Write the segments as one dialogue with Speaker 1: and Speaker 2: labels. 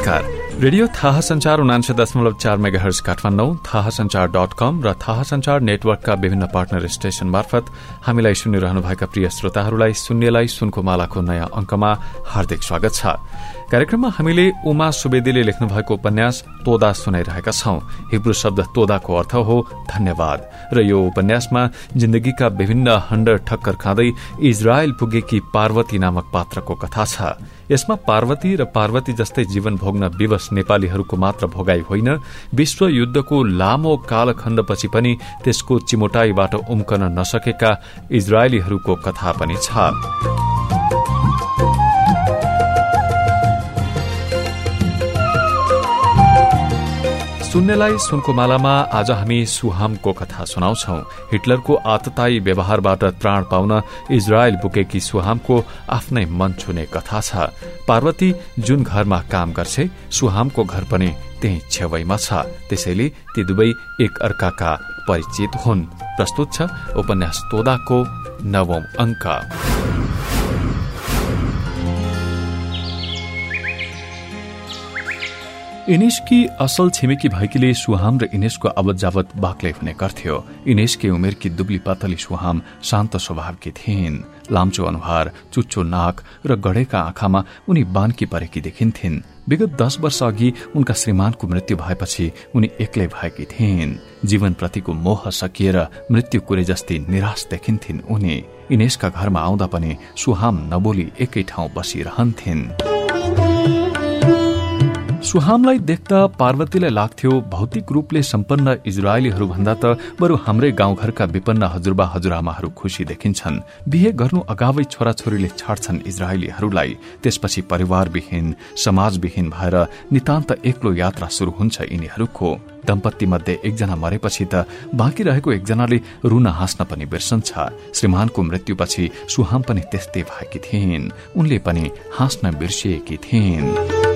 Speaker 1: नमस्कार। रेडियो थाहा संचार उनान्से दशमलव चार मेगा हर्स काठमाडौँ थाहा संचार डट कम र थाहा संचार नेटवर्कका विभिन्न पार्टनर स्टेशन मार्फत हामीलाई सुनिरहनुभएका प्रिय श्रोताहरूलाई शून्यलाई सुनको मालाको नयाँ अंकमा हार्दिक स्वागत छ। कार्यक्रममा हामीले उमा सुवेदीले लेख्नु भएको उपन्यास तोदा सुनाइरहेका छौं। हिब्रू शब्द तोदाको अर्थ हो धन्यवाद। र यो उपन्यासमा जिन्दगीका विभिन्न हण्डर ठक्कर खाँदै इजरायल पुगेकी पार्वती नामक पात्रको कथा छ। यसमा पार्वती र पार्वती जस्तै जीवन भोग्न विवश नेपालीहरूको मात्र भोगाई होइन विश्व युद्धको लामो कालखण्डपछि पनि त्यसको चिमोटाईबाट उम्कन नसकेका इजरायलीहरूको कथा पनि छ। सुन्नेलाई सुनको मालामा आज हामी सुहामको कथा सुनाउँछौ। हिटलरको आतताई व्यवहारबाट त्राण पाउन इजरायल बुकेकी सुहामको आफ्नै मन छुने कथा छ। पार्वती जुन घरमा काम गर्छे सुहामको घर पनि त्यही छेउमा छ। त्यसैले ती दुवै एक अर्काका परिचित हुन्। प्रस्तुत छ उपन्यास तोदाको नवौं अंक इनेशकी असल छिमेकी भएकीले सुहाम र इनेशको आवत जावत बाक्लै हुने गर्थ्यो। इनेशकी उमेरकी दुब्ली पातली सुहाम शान्त स्वभावकी थिइन्। लाम्चो अनुहार चुच्चो नाक र गढेका आँखामा उनी बानकी परेकी देखिन्थिन्। विगत दश वर्ष अघि उनका श्रीमानको मृत्यु भएपछि उनी एक्लै भएकी थिइन्। जीवनप्रतिको मोह सकिएर मृत्यु कुरे जस्तै निराश देखिन्थिन् उनी। इनेशका घरमा आउँदा पनि सुहाम नबोली एकै ठाउँ बसिरहन्थिन्। सुहामलाई देख्दा पार्वतीलाई लाग्थ्यो भौतिक रूपले सम्पन्न इजरायलीहरू भन्दा त बरु हाम्रै गाउँघरका विपन्न हजुरबा हजुरआमाहरू खुशी देखिन्छन्। बिहे गर्नु अगावै छोराछोरीले छाड्छन् इजरायलीहरूलाई। त्यसपछि परिवारविहीन समाजविहीन भएर नितान्त एक्लो यात्रा शुरू हुन्छ यिनीहरूको। दम्पत्ति मध्ये एकजना मरेपछि त बाँकी रहेको एकजनाले रुन हाँस्न पनि बिर्सन्छ। श्रीमानको मृत्युपछि सुहाम पनि त्यस्तै भएकी थिइन्। उनले पनि हाँस्न बिर्सिएकी थिइन्।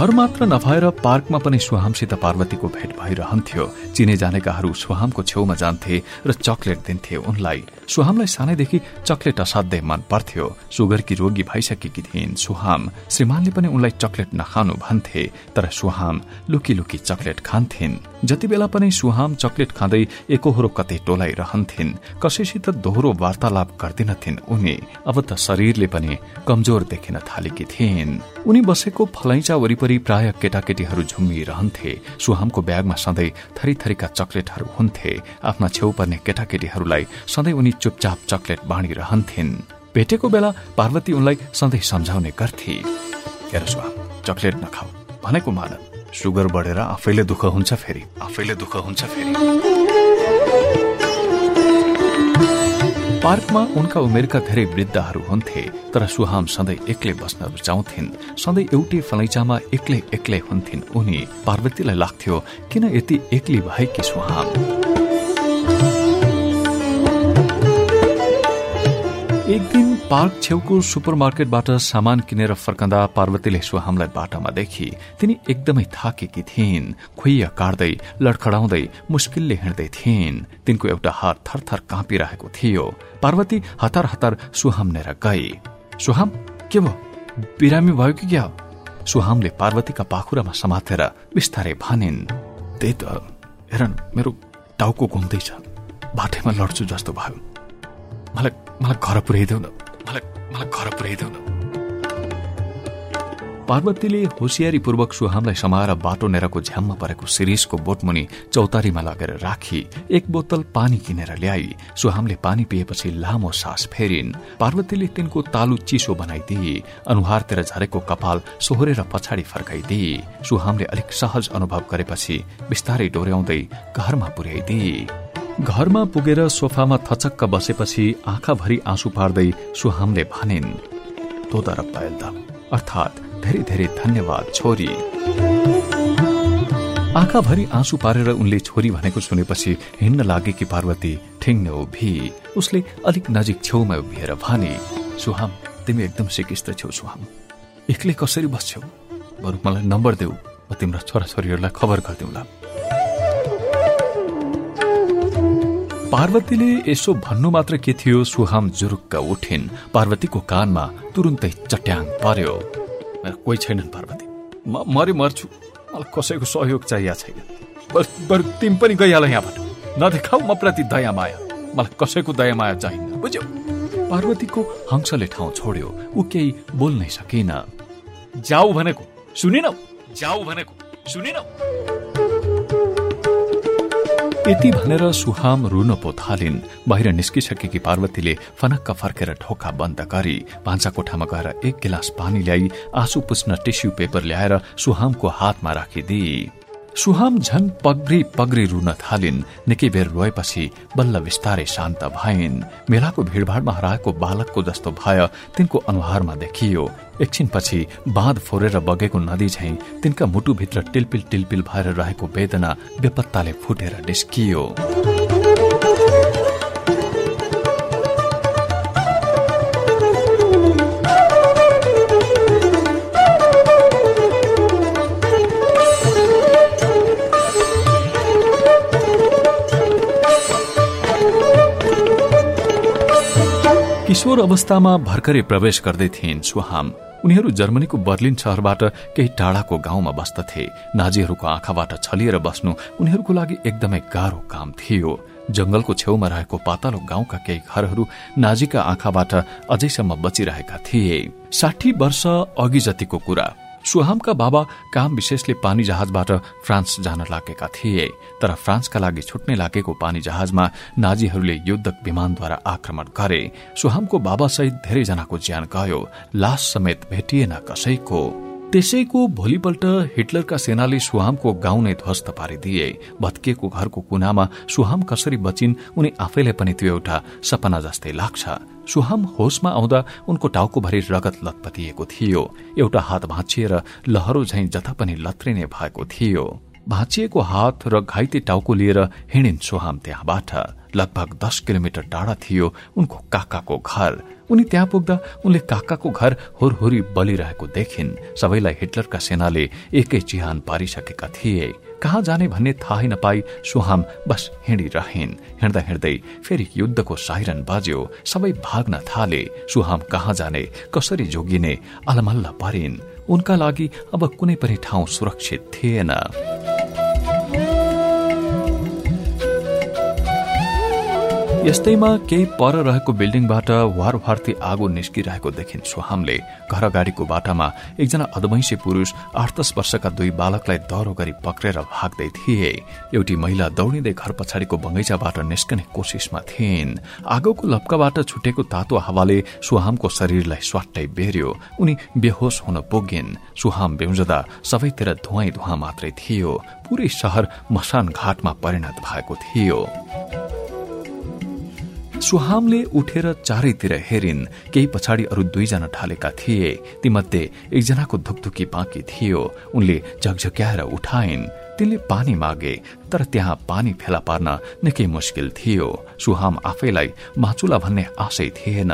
Speaker 1: घर मात्र नभएर पार्कमा पनि सुहामसित पार्वतीको भेट भइरहन्थ्यो। चिने जानेकाहरू सुहामको छेउमा जान्थे र चकलेट दिन्थे उनलाई। सुहामलाई सानैदेखि चकलेट असाध्यै मन पर्थ्यो। सुगरकी रोगी भइसकेकी थिइन् सुहाम। श्रीमानले पनि उनलाई चकलेट नखानु भन्थे तर सुहाम लुकी लुकी चकलेट खान्थिन्। जति बेला पनि सुहाम चकलेट खाँदै एकहोरो कतै टोलाइरहन्थिन् कसैसित दोहोरो वार्तालाप गर्दिनथिन् उनी। अब त शरीरले पनि कमजोर देखिन थालेकी थिइन्। उनी बसेको फलैचा वरिपरि प्राय केटाकेटीहरू झुम्मिरहन्थे। सुहामको ब्यागमा सधैँ थरी थरीका चकलेटहरू हुन्थे। आफ्ना छेउ पर्ने केटाकेटीहरूलाई सधैँ उनी चुपचाप चकलेट बाँडिरहन्थिन्। भेटेको बेला पार्वती उनलाई सधैँ सम्झाउने गर्थे। चकलेट नखाऊ भनेको मान सुगर बढेर आफैले दुःख हुन्छ फेरि आफैले दुःख हुन्छ फेरि। पार्कमा उनका उमेरका धेरै वृद्धहरू हुन्थे तर सुहाम सधैँ एक्लै बस्न रुचाउँथिन्। सधैँ एउटै फलैचामा एक्लै एक्लै हुन्थिन्। उनी पार्वतीलाई लाग्थ्यो किन यति एक्लै भएकी सुहाम? एक दिन पार्क छेउको सुपर मार्केटबाट सामान किनेर फर्कँदा पार्वतीले सुहामलाई बाटामा देखि तिनी एकदमै थाकेकी थिइन्। खुइया काट्दै लडखडाउँदै मुस्किलले हिँड्दै थिइन्। तिनको एउटा हात थरथर काँपिरहेको थियो। पार्वती हतार हतार सुहाम्नेर गए सुहाम के भयो? बिरामी भयो कि क्या? सुहामले पार्वतीका पाखुरामा समातेर बिस्तारै भनिन् त्यही त हेर मेरो टाउको घुम्दैछ। बाटैमा लड्छु जस्तो भयो। मलाई मलाई घर पुर्याइदेऊ न। घर पुर्याइदेऊ पार्वतीले होसियारीपूर्वक सुहामलाई समाएर बाटो नेरको झ्याममा परेको शिरीषको बोटमुनि चौतारीमा लगेर राखी एक बोतल पानी किनेर ल्याई। सुहामले पानी पिएपछि लामो सास फेरिन्। पार्वतीले तिनको तालु चिसो बनाइदिए अनुहारतिर झरेको कपाल सोहोरेर पछाडि फर्काइदिए सुहामले अलिक सहज अनुभव गरेपछि बिस्तारै डोर्याउँदै घरमा पुर्याइदिए घरमा पुगेर सोफामा थचक्क बसेपछि आँखाभरि आँसु पार्दै सुहामले भनिन् अर्थात् धेरै धेरै धन्यवाद छोरी। आँखाभरि आँसु पारेर उनले छोरी भनेको सुनेपछि हिँड्न लागेकी पार्वती ठिङ्न उभि उसले अलिक नजिक छेउमा उभिएर भने सुहाम तिमी एकदम सिकिस्त छेउ सुहाम। एक्लै कसरी बस्छौ? बरु मलाई नम्बर देऊ म तिम्रा छोराछोरीहरूलाई खबर गरिदिउँला। पार्वतीले यसो भन्नु मात्र के थियो सुहाम जुरुक्क उठिन्। पार्वतीको कानमा तुरुन्तै चट्याङ पर्यो। कोही छैनन् पार्वती। म मरि मर्छु। मलाई कसैको सहयोग चाहिएको छैन। बरु तिमी पनि गइहाल यहाँबाट। नदेखाऊ म प्रति दया माया। मलाई कसैको दया माया चाहिन्न। बुझ्यौ? पार्वतीको हंसले ठाउँ छोड्यो। ऊ केही बोल्नै सकिन। जाऊ भनेको। सुनिनौ? जाऊ भनेको। सुनिनौ? यति भनेर सुहाम रुन पो थालिन् बाहिर निस्किसकेकी पार्वतीले फनक्क फर्केर ढोका बन्द गरी भान्सा कोठामा गएर एक गिलास पानी ल्याई आँसु पुस्न टिस्यु पेपर ल्याएर सुहामको हातमा राखिदिए सुहाम झन पग्री पग्री रुन थालिन् निकै बेर रोएपछि बल्ल विस्तारै शान्त भइन् मेलाको भीड़भाड़मा हराएको बालकको जस्तो भय तिनको अनुहारमा देखियो। एकछिनपछि बाँध फोरेर बगेको नदी झैं तिनका मुटुभित्र टिलपिल टिलपिल भएर रहेको वेदना बेपत्ताले फुटेर निस्कियो। किशोर अवस्थामा भर्खरै प्रवेश गर्दै थिइन् सुहाम। उनीहरू जर्मनीको बर्लिन शहरबाट केही टाढाको गाउँमा बस्दथे। नाजीहरूको आँखाबाट छलिएर बस्नु उनीहरूको लागि एकदमै गाह्रो काम थियो। जंगलको छेउमा रहेको पातालो गाउँका केही घरहरू नाजीका आँखाबाट अझैसम्म बचिरहेका थिए। साठी वर्ष अघि जतिको कुरा। सुहामका बाबा काम विशेषले पानी जहाजबाट फ्रान्स जान लागेका थिए तर फ्रान्सका लागि छुट्ने लागेको पानी जहाजमा नाजीहरूले युद्धक विमानद्वारा आक्रमण गरे। सुहामको बाबासहित धेरैजनाको ज्यान गयो। लास समेत भेटिएन कसैको। त्यसैको भोलिपल्ट हिटलरका सेनाले सुहामको गाउँ नै ध्वस्त पारिदिए। भत्किएको घरको कुनामा सुहाम कसरी बचिन् उनी आफैलाई पनि त्यो एउटा सपना जस्तै लाग्छ। सुहाम होसमा आउँदा उनको टाउकोभरि रगत लतपतिएको थियो। एउटा हात भाँचिएर लहरो झैं जता पनि लत्रिने भएको थियो। भाँचिएको हात र घाइते टाउको लिएर हिँडिन् सुहाम त्यहाँबाट। लगभग दस किलोमिटर टाढा थियो उनको काकाको घर। उनी त्यहाँ पुग्दा उनले काकाको घर होरहोरी बलिरहेको देखिन्। सबैलाई हिटलरका सेनाले एकै चिहान पारिसकेका थिए। कहाँ जाने भन्ने थाहै नपाई सुहाम बस हिँडिरहन्। हिँड्दा हिँड्दै फेरि युद्धको साइरन बाज्यो। सबै भाग्न थाले। सुहाम कहाँ जाने कसरी जोगिने अलमल्ल परिन्। उनका लागि अब कुनै पनि ठाउँ सुरक्षित थिएन। यस्तैमा केही पर रहेको बिल्डिङबाट वार वारती आगो निस्किरहेको देखिन् सोहामले घर अगाडिको बाटामा एकजना अधमैसी पुरूष आठ वर्षका दुई बालकलाई दह्रो गरी पक्रेर भाग्दै थिए। एउटी महिला दौडिँदै घर पछाडिको बगैँचाबाट निस्कने कोसिसमा थिइन्। आगोको लप्काबाट छुटेको तातो हावाले सुहामको शरीरलाई स्वाट्टै बेर्यो। उनी बेहोस हुन पुगिन्। सुहाम बेउजदा सबैतिर धुवाई धुवा मात्रै थियो। पूरै शहर मसान घाटमा परिणत भएको थियो। सुहामले उठेर चारैतिर हेरिन् केही पछाडि अरू दुईजना ढालेका थिए। तीमध्ये एकजनाको धुकधुकी बाँकी थियो। उनले झकझक्याएर उठाइन्। तिनले पानी मागे तर त्यहाँ पानी फेला पार्न निकै मुस्किल थियो। सुहाम आफैलाई माचुला भन्ने आशै थिएन।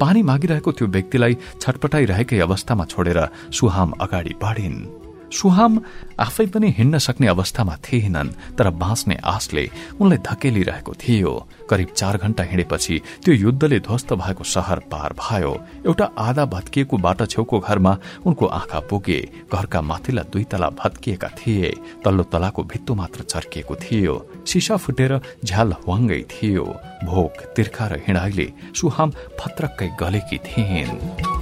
Speaker 1: पानी मागिरहेको त्यो व्यक्तिलाई छटपटाइरहेकै अवस्थामा छोडेर सुहाम अगाडि बढिन्। सुहाम आफै पनि हिँड्न सक्ने अवस्थामा थिएनन् तर बाँच्ने आशले उनलाई धकेलिरहेको थियो। करिब चार घण्टा हिँडेपछि त्यो युद्धले ध्वस्त भएको शहर पार भयो। एउटा आधा भत्किएको बाटो छेउको घरमा उनको आँखा पुगे घरका माथिल्ला दुई तला भत्किएका थिए। तल्लो तलाको भित्तो मात्र चर्किएको थियो। सिसा फुटेर झ्याल हुवाङ्गै थियो। भोक तिर्खा र हिँडाइले सुहाम फत्रक्कै गलेकी थिइन्।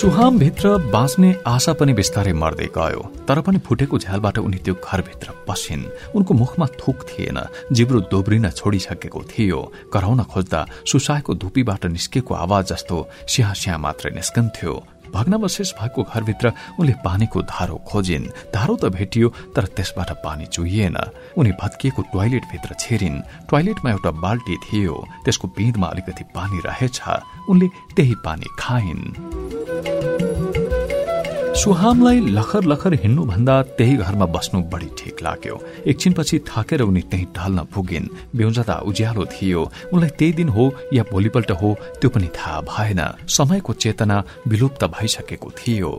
Speaker 1: सुहामभित्र बाँच्ने आशा पनि बिस्तारै मर्दै गयो तर पनि फुटेको झ्यालबाट उनी त्यो घरभित्र पसिन्। उनको मुखमा थुक थिएन जिब्रो दोब्रिन छोडिसकेको थियो। कराउन खोज्दा सुसाएको धुपीबाट निस्केको आवाज जस्तो स्याहा मात्रै निस्कन्थ्यो। भग्नावशेष भएको घरभित्र उनले पानीको धारो खोजिन्। धारो त भेटियो तर त्यसबाट पानी चुहिएन। उनी भत्किएको टोयलेट भित्र छिरिन्। टोयलेटमा एउटा बाल्टी थियो। त्यसको पिँधमा अलिकति पानी रहेछ। उनले त्यही पानी खाइन्। सुहामलाई लखर लखर हिँड्नुभन्दा त्यही घरमा बस्नु बढी ठिक लाग्यो। एकछिनपछि थाकेर उनी त्यही ढल्न पुगिन्। बेउजदा उज्यालो थियो। उनलाई त्यही दिन हो या भोलिपल्ट हो त्यो पनि थाहा भएन। समयको चेतना विलुप्त भइसकेको थियो।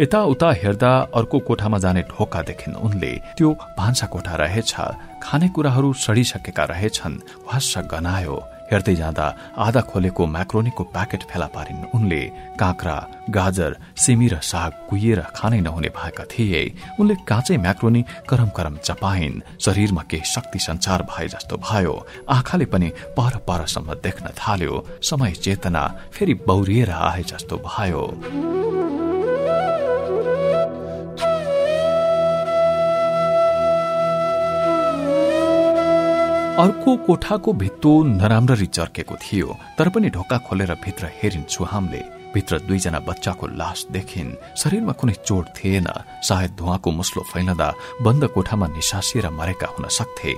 Speaker 1: यताउता हेर्दा अर्को कोठामा जाने ढोका देखिन् उनले। त्यो भान्सा कोठा रहेछ। खानेकुराहरू सडिसकेका रहेछन्। वास गनायो। हेर्दै जाँदा आधा खोलेको म्याक्रोनीको प्याकेट फेला पारिन्। उनले काँक्रा गाजर सिमी र साग कुहिएर खानै नहुने भएका थिए। उनले काँचै म्याक्रोनी करम करम चपाइन्। शरीरमा केही शक्ति संचार भए जस्तो भयो। आँखाले पनि पर परसम्म देख्न थाल्यो। समय चेतना फेरि बौरिएर आए जस्तो भयो। अर्को कोठाको भित्तो नराम्ररी चर्केको थियो तर पनि ढोका खोलेर भित्र हेरिन् सुहामले भित्र दुईजना बच्चाको लास देखिन्। शरीरमा कुनै चोट थिएन। सायद धुवाको मुस्लो फैलदा बन्द कोठामा निसासिएर मरेका हुन सक्थे।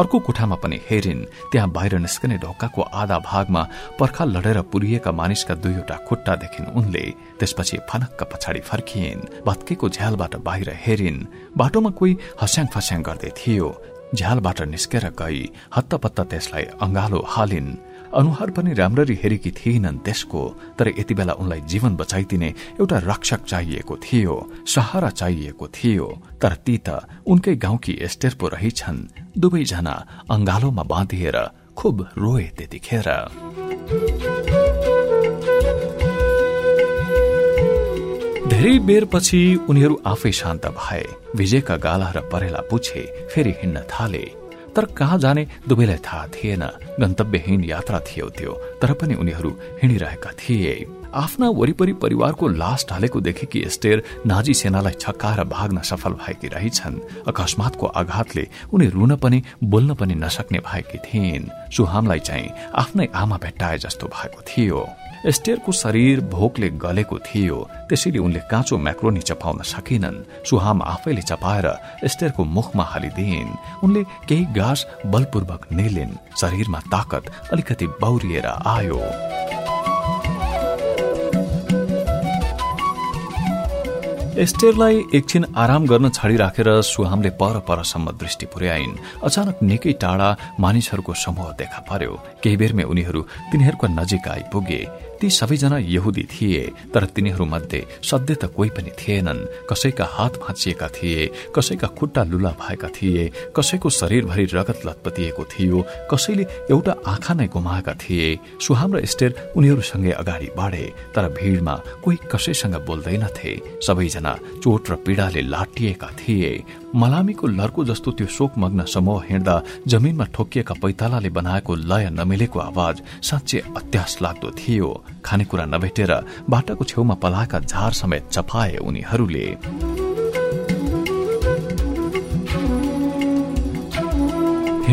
Speaker 1: अर्को कोठामा पनि हेरिन्। त्यहाँ बाहिर निस्कने ढोकाको आधा भागमा पर्खा लडेर पुरिएका मानिसका दुईवटा खुट्टा देखिन् उनले। त्यसपछि फनक्क पछाडि फर्किइन् भत्केको झ्यालबाट बाहिर हेरिन्। बाटोमा कोही हस्याङ फस्याङ गर्दै थियो। झ्यालबाट निस्केर गई। हत्तपत्त त्यसलाई अंगालो हालिन्। अनुहार पनि राम्ररी हेरेकी थिएनन् त्यसको तर यति बेला उनलाई जीवन बचाइदिने एउटा रक्षक चाहिएको थियो सहारा चाहिएको थियो। तर ती त उनकै गाउँकी एस्टेर पो रहेछन्। दुवैजना अंगालोमा बाँधिएर खुब रोए त्यतिखेर। धेरै बेरपछि उनीहरू आफै शान्त भए। विजयका गाला र परेला पुछे फेरि हिँड्न थाले। तर कहाँ जाने दुवैलाई थाहा थिएन। गन्तव्यहीन यात्रा थियो त्यो तर पनि उनीहरू हिँडिरहेका थिए। आफ्ना वरिपरि परिवारको लास ढालेको देखेकी स्टेर नाजी सेनालाई छक्काएर भाग्न सफल भएकी रहेछन्। अकस्मातको आघातले उनी रुन पनि बोल्न पनि नसक्ने भएकी थिइन्। सुहामलाई चाहिँ आफ्नै आमा भेट्टाए जस्तो भएको थियो। एस्टेरको शरीर भोकले गलेको थियो त्यसैले उनले काँचो म्याक्रोनी चपाउन सकेनन्। सुहाम आफैले चपाएर एस्टेरको मुखमा हालिदिइन्। उनले केही घाँस बलपूर्वक निलिन्। शरीरमा ताकत अलिकति बौरिएर आयो। एस्टेरलाई एकछिन आराम गर्न छाडिराखेर सुहामले पर परसम्म दृष्टि पुर्याइन्। अचानक निकै टाढा मानिसहरूको समूह देखा पर्यो। केही बेरमै उनीहरू तिनीहरूको नजिक आइपुगे। ती सबैजना यहुदी थिए तर तिनीहरू मध्ये सध्य त कोही पनि थिएनन्। कसैका हात भाँचिएका थिए कसैका खुट्टा लुला भएका थिए कसैको शरीरभरि रगत लतपतिएको थियो कसैले एउटा आँखा नै गुमाएका थिए। सुहाम र स्टेर उनीहरूसँगै अगाडि बढे तर भीड़मा कोही कसैसँग बोल्दैनथे। सबैजना चोट र पीड़ाले लाटिएका थिए। मलामीको लर्को जस्तो त्यो शोकमग्न समूह हिँड्दा जमिनमा ठोकिएका पैतालाले बनाएको लय नमिलेको आवाज साँच्चै अत्यास लाग्दो थियो। खानेकुरा नभेटेर बाटाको छेउमा पलाएका झार समेत चपाए उनीहरूले।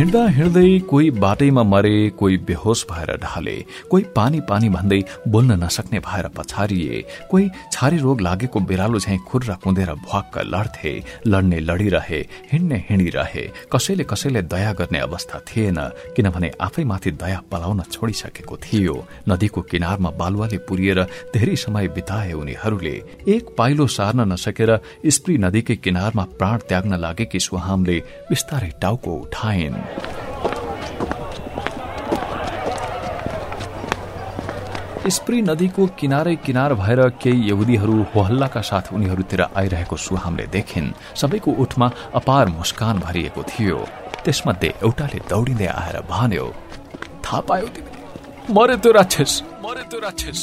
Speaker 1: हिँड्दा हिँड्दै कोही बाटैमा मरे कोही बेहोस भएर ढाले कोही पानी पानी भन्दै बोल्न नसक्ने भएर पछारिए कोही छारी रोग लागेको बिरालो झैं खुर्रा कुँदेर भ्वाक्क लड्थे लड्ने लडिरहे हिँड्ने हिँडिरहे कसैले कसैले दया गर्ने अवस्था थिएन किनभने आफैमाथि दया पलाउन छोडिसकेको थियो नदीको किनारमा बालुवाले पुरिएर धेरै समय बिताए उनीहरूले एक पाइलो सार्न नसकेर स्प्री नदीकै किनारमा प्राण त्याग्न लागेकी सुहामले बिस्तारै टाउको उठाइन्। स्प्री नदीको किनारै किनार भएर केही यहुदीहरू होहल्लाका साथ उनीहरूतिर आइरहेको सुहामले देखिन्। सबैको उठमा अपार मुस्कान भरिएको थियो। त्यसमध्ये एउटाले दौडिँदै आएर भन्यो थाहा पायो तिमीले। मरे त्यो राक्षस मरे त्यो राक्षस।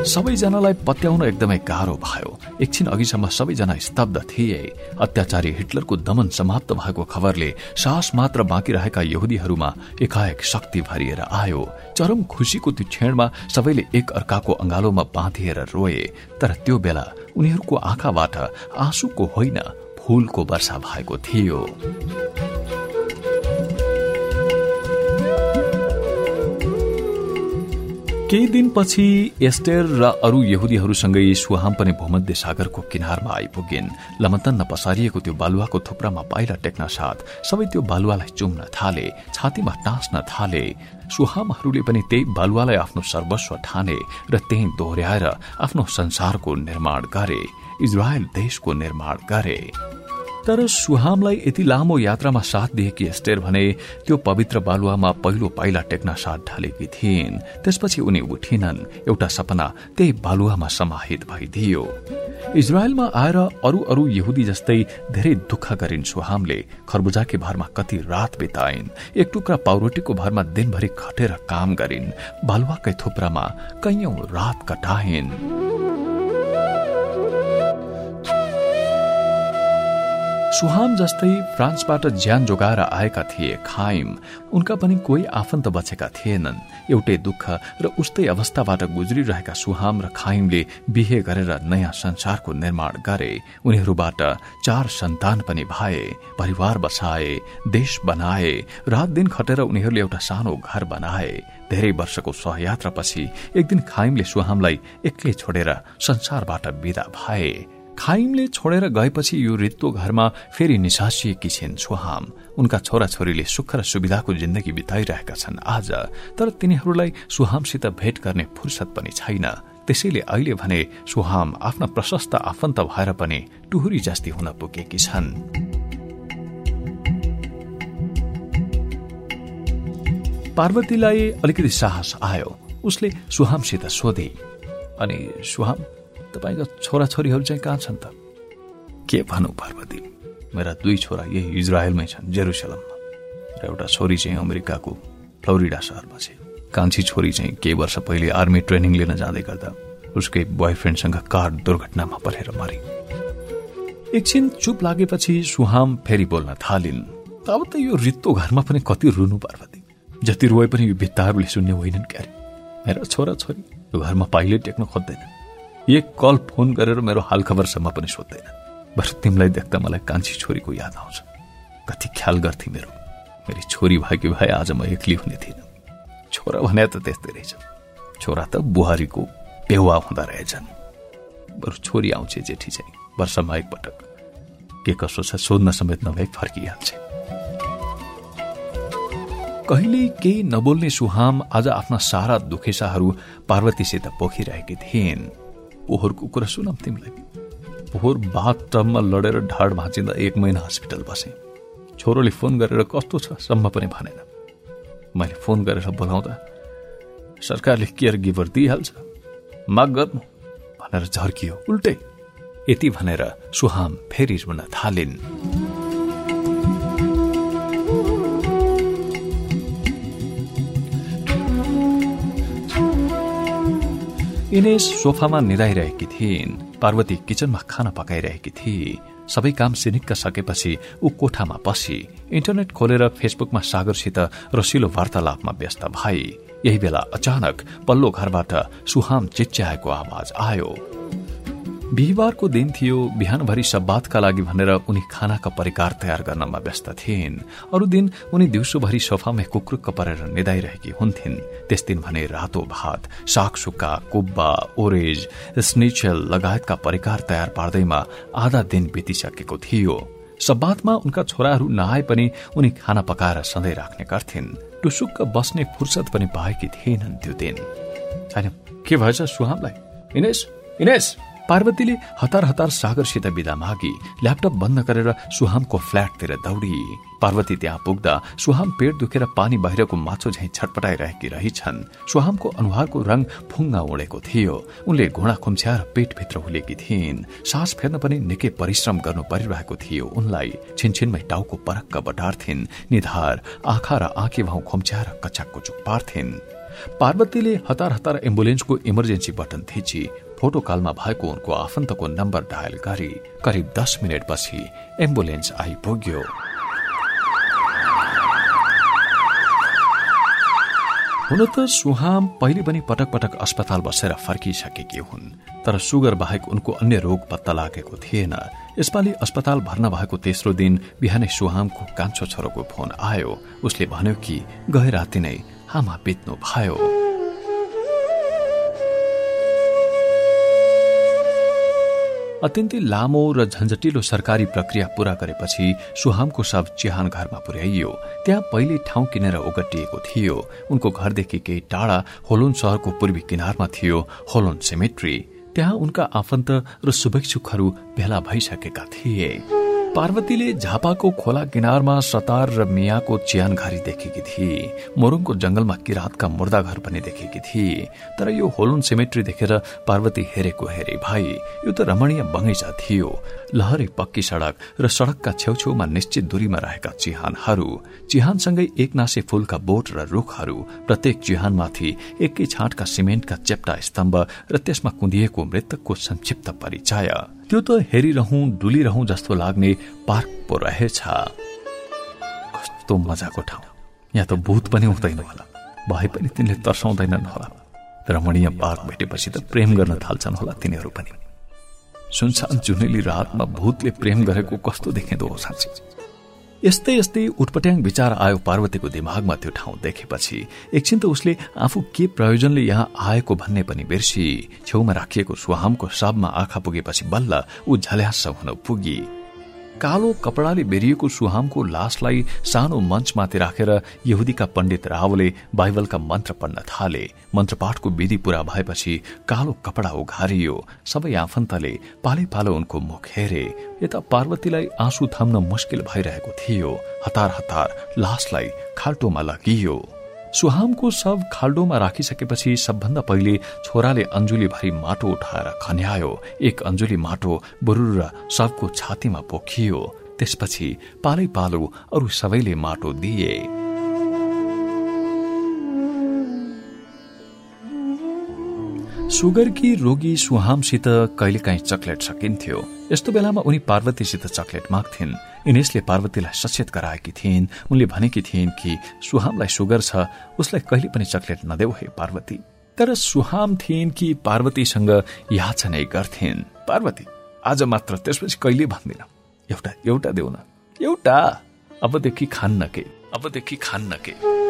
Speaker 1: सबैजनालाई पत्याउन एकदमै गाह्रो भयो। एकछिन अघिसम्म सबैजना स्तब्ध थिए। अत्याचारी हिटलरको दमन समाप्त भएको खबरले सास मात्र बाँकी रहेका यहुदीहरूमा एकाएक शक्ति भरिएर आयो। चरम खुसीको त्यो क्षणमा सबैले एक अर्काको अंगालोमा बाँधिएर रोए। तर त्यो बेला उनीहरूको आँखाबाट आँसुको होइन फूलको वर्षा भएको थियो। केही दिनपछि एस्टेर र अरू यहुदीहरूसँगै सुहाम पनि भूमध्य सागरको किनारमा आइपुगिन्। लमतन्न पसारिएको त्यो बालुवाको थुप्रामा पाइला टेक्न साथ। सबै त्यो बालुवालाई चुम्न थाले छातीमा टाँस्न थाले। सुहामहरूले पनि त्यही बालुवालाई आफ्नो सर्वस्व ठाने र त्यही दोहोऱ्याएर आफ्नो संसारको निर्माण गरे इजरायल देशको निर्माण गरे। तर सुहामलाई यति लामो यात्रामा साथ दिएकी एस्टेर भने त्यो पवित्र बालुवामा पहिलो पाइला टेक्न साथ ढालेकी थिइन्। त्यसपछि उनी उठिनन्। एउटा सपना त्यही बालुवामा समाहित भइदियो। इजरायलमा आएर अरू अरू यहुदी जस्तै धेरै दुःख गरिन् सुहामले। खरबुजाकी भरमा कति रात बिताइन्। एक टुक्रा पाउरोटीको भरमा दिनभरि खटेर काम गरिन्। बालुवाकै थुप्रामा कैयौं रात कटाइन्। सुहाम जस्तै फ्रान्सबाट ज्यान जोगाएर आएका थिए खाइम। उनका पनि कोही आफन्त बचेका थिएनन्। एउटै दुःख र उस्तै अवस्थाबाट गुज्रिरहेका सुहाम र खाइमले बिहे गरेर नयाँ संसारको निर्माण गरे। उनीहरूबाट चार सन्तान पनि भए परिवार बसाए देश बनाए रात दिन खटेर उनीहरूले एउटा सानो घर बनाए। धेरै वर्षको सहयात्रापछि एक दिन खाइमले सुहामलाई एक्लै छोडेर संसारबाट विदा भए। खाइमले छोडेर गएपछि यो रित्तो घरमा फेरि निसासिएकी छिन् सुहाम। उनका छोराछोरीले सुख र सुविधाको जिन्दगी बिताइरहेका छन् आज तर तिनीहरूलाई सुहामसित भेट गर्ने फुर्सद पनि छैन। त्यसैले अहिले भने सुहाम आफ्ना प्रशस्त आफन्त भएर पनि टुहुरी जस्ती हुन पुगेकी छन्। पार्वतीलाई अलिकति साहस आयो। उसले सुहामसित सोधे अनि सुहाम तपाईँका छोराछोरीहरू चाहिँ कहाँ छन् त? के भनौँ पार्वती? मेरा दुई छोरा यही इजरायलमै छन् जेरुसलममा। र एउटा छोरी चाहिँ अमेरिकाको फ्लोरिडा शहरमा छ। कान्छी छोरी चाहिँ केही वर्ष पहिले आर्मी ट्रेनिङ लिन जाँदै गर्दा उसकै बोयफ्रेन्डसँग कार दुर्घटनामा परेर मरे। एकछिन चुप लागेपछि सुहाम फेरि बोल्न थालिन् अब त यो रित्तो घरमा पनि कति रुनु पार्वती? जति रोए पनि यो भित्ताहरूले सुन्ने होइनन् क्यारे। मेरा छोरा छोरी यो घरमा पाइले टेक्न खोज्दैन। एक कल फोन गरेर मेरो हालखबरसम्म पनि सोध्दैन। बरु तिमीलाई देख्दा मलाई कान्छी छोरीको याद आउँछ। कति ख्याल गर्थे मेरो। मेरी छोरी भएकी भए आज म एक्लै हुने थिइनँ। छोरा भने त त्यस्तै रहेछ। छोरा त बुहारीको पेवा हुँदो रहेछन्। बरु छोरी आउँछ जेठी चाहिँ वर्षमा एकपटक। के कसो छ सोध्न समेत नभए फर्किहाल्छ। कहिले केही नबोल्ने सुहाम आज आफ्ना सारा दुखेसाहरू पार्वतीसित पोखिरहेकी थिइन्। पोहोरको कुरा सुनम तिमीलाई। पोहोर बाथ टबमा लडेर ढाड भाँचिँदा एक महिना हस्पिटल बसेँ। छोरोले फोन गरेर कस्तो छ सम्म पनि भनेन। मैले फोन गरेर बोलाउँदा सरकारले केयर गिभर दिइहाल्छ। माग गर्नु भनेर झर्कियो। उल्टै यति भनेर सुहाम फेरि रुन थालिन्। इनेस सोफामा निधाइरहेकी थिइन्। पार्वती किचनमा खाना पकाइरहेकी थिए सबै काम सिनिक्क सकेपछि ऊ कोठामा पसी इन्टरनेट खोलेर फेसबुकमा सागरसित रसिलो वार्तालापमा व्यस्त भए यही बेला अचानक पल्लो घरबाट सुहाम चिच्याएको आवाज आयो। बिहिबारको दिन थियो बिहानभरि सब्बातका लागि भनेर उनी खानाका परिकार तयार गर्नमा व्यस्त थिइन्। अरू दिन उनी दिउँसोभरि सोफामै कुक्रुक्क परेर निदाइरहेकी हुन्थिन्। त्यस दिन भने रातो भात साग सुक्का कुब्बा ओरेज स्निचल लगायतका परिकार तयार पार्दैमा आधा दिन बितिसकेको थियो। सब्बातमा उनका छोराहरू नआए पनि उनी खाना पकाएर सधैँ राख्ने गर्थिन्। टुसुक्क बस्ने फुर्सद पनि पाएकी थिएनन् त्यो दिन। के भएछ सुहामलाई? इनेस? इनेस? पार्वतीले हतार हतार सागरसित विदा मागी ल्यापटप बन्द गरेर सुहामको फ्ल्याटतिर दौडी। पार्वती त्यहाँ पुग्दा सुहाम पेट दुखेर पानी बाहिरको माछो झैँ छटपटाइरहेकी रहेछन्। सुहामको अनुहारको रंग फुङ्गा उडेको थियो। उनले घोडा खुम्च्याएर पेटभित्र हुलेकी थिइन्। सास फेर्न पनि निकै परिश्रम गर्नु परिरहेको थियो। उनलाई छिनछिनमै टाउको परक्क बटार्थिन्। निधार आँखा र आँखी भाउ खुम्च्याएर कचाकको चुक पार्थिन् पार्वतीले हतार हतार एम्बुलेन्सको इमर्जेन्सी बटन थिची। फोटो कलमा भएको उनको आफन्तको नम्बर डायल गरी करिब दस मिनटपछि एम्बुलेन्स आइपुग्यो। हुन त सुहाम पहिले पनि पटक पटक अस्पताल बसेर फर्किसकेकी हुन् तर सुगर बाहेक उनको अन्य रोग पत्ता लागेको थिएन। यसपालि अस्पताल भर्ना भएको तेस्रो दिन बिहानै सुहामको कान्छो छोरोको फोन आयो। उसले भन्यो कि गए राति नै आमा बित्नु भयो। अत्यन्तै लामो र झन्झटिलो सरकारी प्रक्रिया पूरा गरेपछि सुहामको शव चिहान घरमा पुर्याइयो। त्यहाँ पहिले ठाउँ किनेर ओगटिएको थियो। उनको घरदेखि केही टाढा होलोन शहरको पूर्वी किनारमा थियो होलोन सेमेट्री। त्यहाँ उनका आफन्त र शुभेच्छुकहरू भेला भइसकेका थिए। पार्वतीले झापाको खोला किनारमा सतार र मियाको घारी देखेकी थिए। मोरङको जंगलमा किरातका मुर्दा घर पनि देखेकी थिए। तर यो होलुन सिमेट्री देखेर पार्वती हेरेको हेरे भाइ यो त रमणीय बगैँचा थियो। लहरे पक्की सड़क र सड़कका छेउछेउमा निश्चित दूरीमा रहेका चिहानहरू चिहानसँगै एकनासे फूलका बोट र रूखहरू प्रत्येक चिहानमाथि एकै छाँटका सिमेन्टका चेप्टा स्तम्भ र त्यसमा कुदिएको मृतकको संक्षिप्त परिचय। त्यो त हेरिरहँ डुलिरहँ जस्तो लाग्ने पार्क पो रहेछ। कस्तो मजाको ठाउँ। यहाँ त भूत पनि हुँदैन होला। भए पनि तिनले तर्साउँदैनन् होला। रमणीय पार्क भेटेपछि त प्रेम गर्न थाल्छन् होला तिनीहरू पनि। सुनसान जुनेली रातमा भूतले प्रेम गरेको कस्तो देखिँदो हो साँच्ची। यस्तै यस्तै उटपट्याङ विचार आयो पार्वतीको दिमागमा त्यो ठाउँ देखेपछि। एकछिन त उसले आफू के प्रयोजनले यहाँ आएको भन्ने पनि बिर्सी। छेउमा राखिएको सुहामको सबमा आँखा पुगेपछि बल्ल ऊ झल्यास हुन पुगी। कालो कपडाले बेरिएको सुहामको लासलाई सानो मञ्चमाथि राखेर यहुदीका पण्डित रावले बाइबलका मन्त्र पढ्न थाले। मन्त्रपाठको विधि पूरा भएपछि कालो कपडा उघारियो। सबै आफन्तले पाले पालो उनको मुख हेरे। यता पार्वतीलाई आँसु थम्न मुस्किल भइरहेको थियो। हतार हतार लासलाई खाल्टोमा लगियो। सुहामको शव खाल्डोमा राखिसकेपछि सबभन्दा पहिले छोराले अञ्जुली भरि माटो उठाएर खन्यायो। एक अञ्जुली माटो बुरुर शवको छातीमा पोखियो। त्यसपछि पालै पालो अरू सबैले माटो दिए। सुगरकी रोगी सुहामसित कहिलेकाहीँ चकलेट सकिन्थ्यो। यस्तो बेलामा उनी पार्वतीसित चकलेट माग्थिन्। इनेसले पार्वतीलाई सचेत गराएकी थिइन्। उनले भनेकी थिइन् कि सुहामलाई सुगर छ उसलाई कहिले पनि चकलेट नदेऊ हे पार्वती। तर सुहाम थिइन् कि पार्वतीसँग याचनै गर्थिन्। पार्वती आज मात्र त्यसपछि कहिले भन्दिन। एउटा एउटा देऊ न। एउटा अबदेखि खान्न के? अबदेखि खान्न के?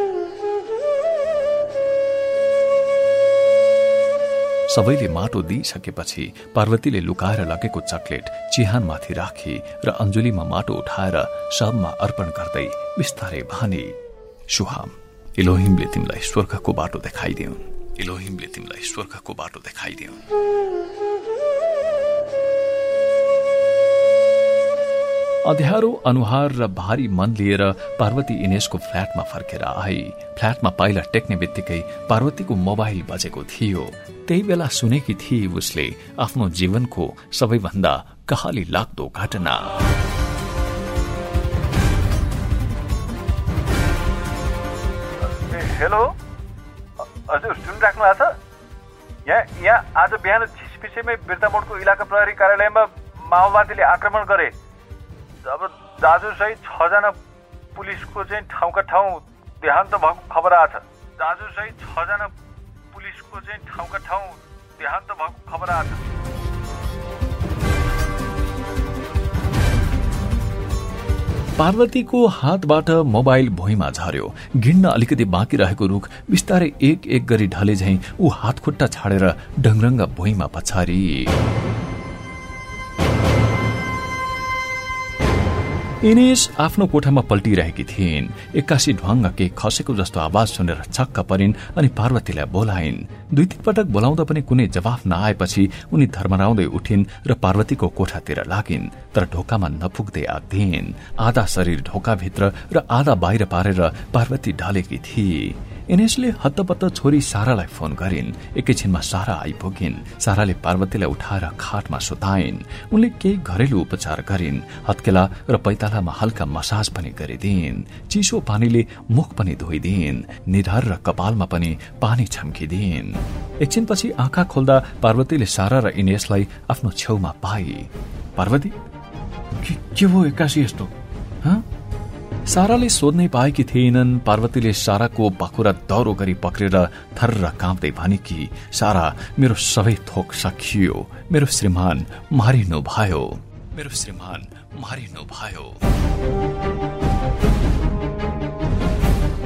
Speaker 1: सबैले माटो दिइसकेपछि पार्वतीले लुकाएर लगेको चकलेट चिहानमाथि राखी र अञ्जुलीमा माटो उठाएर सबमा अर्पण गर्दै बिस्तारै भने सुहाम इलोहिमले तिमीलाई स्वर्गको बाटो देखाइदिउन्। इलोहिमले तिमीलाई स्वर्गको बाटो देखाइदिउन्। अध्यारो अनुहार र भारी मन लिएर पार्वती इनेसको फ्ल्याटमा फर्केर आई फ्ल्याटमा पाइला टेक्ने बित्तिकै पार्वतीको मोबाइल बजेको थियो। त्यही बेला सुनेकी थिए उसले आफ्नो जीवनको सबैभन्दा कहाली लाग्दो घटना।
Speaker 2: हेलो? हजुर सुनिराख्नु भएको छ? यहाँ यहाँ आज बिहान छिसपिसेमै बिर्तामोडको इलाका प्रहरी कार्यालयमा माओवादीले आक्रमण गरे। अब दाजुसहित छजना पुलिसको चाहिँ ठाउँका ठाउँ देहान्त भएको खबर आएको छ। दाजुसहित छजना पुलिसको चाहिँ ठाउँका ठाउँ देहान्त भएको खबर आएको छ।
Speaker 1: पार्वतीको हातबाट मोबाइल भुइँमा झर्यो गिन्न अलिकति बाँकी रहेको रुख बिस्तारै एक एक गरी ढले झैं ऊ हातखुट्टा छाडेर डङरङ्ग भुइँमा पछारी। इनेस आफ्नो कोठामा पल्टिरहेकी थिइन्। एक्कासी ढुङ्ग के खसेको जस्तो आवाज सुनेर छक्क परिन् अनि पार्वतीलाई बोलाइन्। दुई तीन पटक बोलाउँदा पनि कुनै जवाफ नआएपछि उनी धर्मराउँदै उठिन् र पार्वतीको कोठातिर लागिन् तर ढोकामा नपुग्दै आग्दिन् आधा शरीर ढोकाभित्र र आधा बाहिर पारेर पार्वती ढलेकी थिए इनेसले हत्तपत्त छोरी सारालाई फोन गरिन्। एकैछिनमा सारा आइपुगिन्। साराले पार्वतीलाई उठाएर खाटमा सुताइन्। उनले केही घरेलु उपचार गरिन् हत्केला र पैतालामा हल्का मसाज पनि गरिदिन्। चिसो पानीले मुख पनि धोइदिन्। निधार र कपालमा पनि पानी छम्किदिन्। एकछिनपछि आँखा खोल्दा पार्वतीले सारा र इनेसलाई आफ्नो छेउमा पाए पार्वती के भयो एक्कासी यस्तो? साराले सोध्नै पाएकी थिएनन् पार्वतीले साराको पाखुरा दह्रो गरी पक्रेर थर्र काँप्दै भने कि सारा मेरो सबै थोक सकियो। मेरो श्रीमान मारिनु भयो। मेरो श्रीमान मारिनु भयो।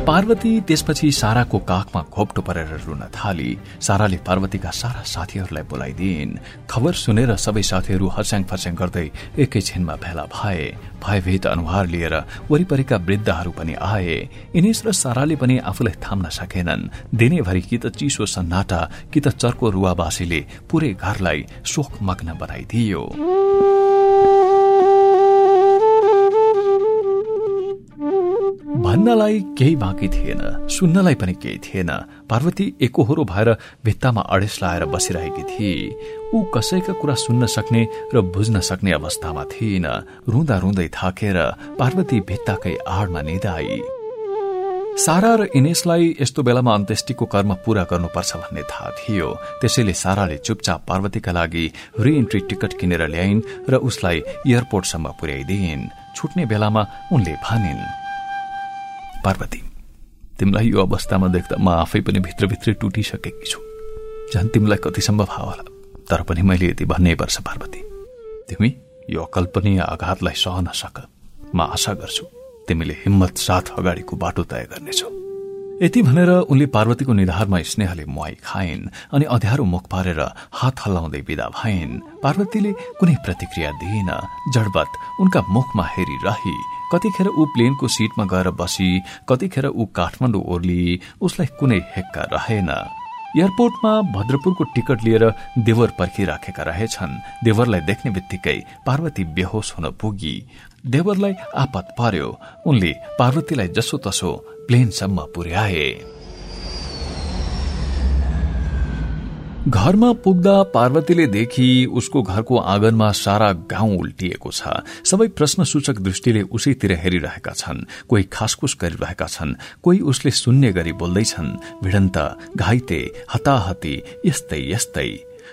Speaker 1: पार्वती त्यसपछि साराको काखमा घोप्टो परेर रुन थाली। साराले पार्वतीका सारा साथीहरूलाई बोलाइदिन् खबर सुनेर सबै साथीहरू हस्याङ फस्याङ गर्दै एकैछिनमा भेला भए। भयभीत अनुहार लिएर वरिपरिका वृद्धहरू पनि आए। इनेश र साराले पनि आफूलाई थाम्न सकेनन्। दिनेभरि कि त चिसो सन्नाटा कि त चर्को रुवावासीले पुरै घरलाई शोकमग्न बनाइदियो। भन्नलाई केही बाँकी थिएन सुन्नलाई पनि केही थिएन। पार्वती एकहोरो भएर भित्तामा अडेस लाएर बसिरहेकी थिए ऊ कसैका कुरा सुन्न सक्ने र बुझ्न सक्ने अवस्थामा थिएन रुँदा रुँदै थाकेर पार्वती भित्ताकै आडमा निधाई। सारा र इनेसलाई यस्तो बेलामा अन्त्येष्टिको कर्म पूरा गर्नुपर्छ भन्ने थाहा थियो। त्यसैले साराले चुपचाप पार्वतीका लागि रिइन्ट्री टिकट किनेर ल्याइन् र उसलाई एयरपोर्टसम्म पुर्याइदिइन्। छुट्ने बेलामा उनले भनिन् पार्वती तिमीलाई यो अवस्थामा देख्दा म आफै पनि भित्रभित्रै टुटिसकेकी छु झन् तिमीलाई कति सम्भव होला तर पनि मैले यति भन्नै पर्छ पार्वती तिमी यो अकल्पनीय आघातलाई सहन सक म आशा गर्छु तिमीले हिम्मत साथ अगाडिको बाटो तय गर्नेछौ यति भनेर उनले पार्वतीको निधारमा स्नेहले मुहाई खाइन् अनि अध्यारो मुख पारेर हात हल्लाउँदै विदा भइन् पार्वतीले कुनै प्रतिक्रिया दिइन जडबत उनका मुखमा हेरिरही कतिखेर ऊ प्लेनको सीटमा गएर बसी कतिखेर ऊ काठमाडौँ ओर्ली उसलाई कुनै हेक्का रहेन। एयरपोर्टमा भद्रपुरको टिकट लिएर देवर पर्खिराखेका रहेछन्। देवरलाई देख्ने बित्तिकै पार्वती बेहोस हुन पुगी। देवरलाई आपत पर्यो। उनले पार्वतीलाई जसो तसो प्लेनसम्म पुर्याए। घरमा पुग्दा पार्वतीले देखि उसको घरको आँगनमा सारा गाउँ उल्टिएको छ। सबै प्रश्न सूचक दृष्टिले उसैतिर हेरिरहेका छन्। कोही खासखुस गरिरहेका छन्। कोही उसले सुन्ने गरी बोल्दैछन्। भिडन्त घाइते हताहती यस्तै यस्तै।